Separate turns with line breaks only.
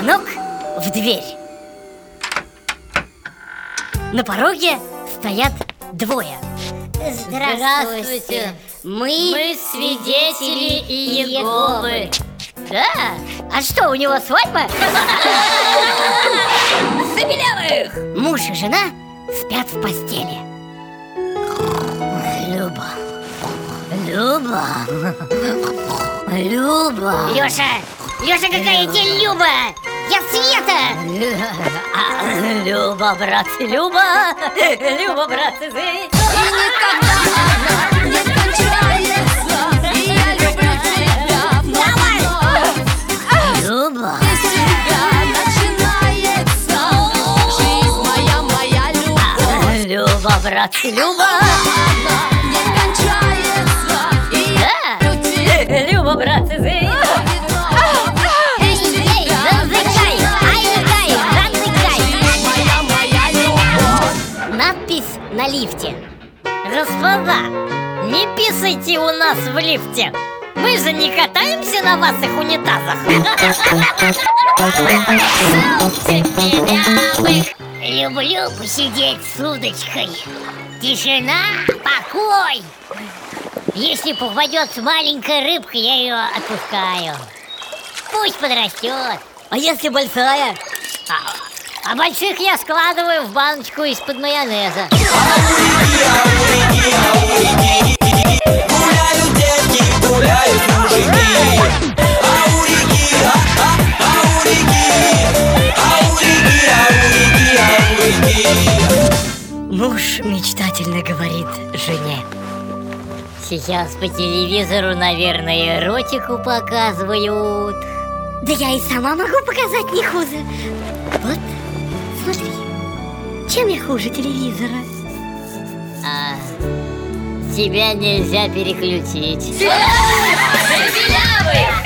звонок в дверь На пороге стоят двое
Здравствуйте, Мы, Мы свидетели Иеговы
Да? А что, у него свадьба?
Забелявых!
Муж и жена спят в постели Люба Люба Люба
Лёша, Лёша, какая тебе Люба? Я Света!
Люба, братцы, Люба Люба, братцы,
И никогда она не кончается И я люблю тебя вновь и вновь
Люба.
Без тебя начинается Жизнь моя, моя любовь.
Люба, братцы, Люба на лифте Господа, не писайте у нас в лифте Мы же не катаемся на ваших унитазах
Люблю посидеть с удочкой. Тишина, покой. Если попадется маленькая рыбка, я ее отпускаю. Пусть подрастет.
А если большая?
А больших я складываю в баночку из-под майонеза.
Муж мечтательно говорит жене
Сейчас по телевизору, наверное, эротику показывают.
Да я и сама могу показать не хуже Вот, смотри Чем я хуже телевизора?
А тебя нельзя переключить.
Танцуем,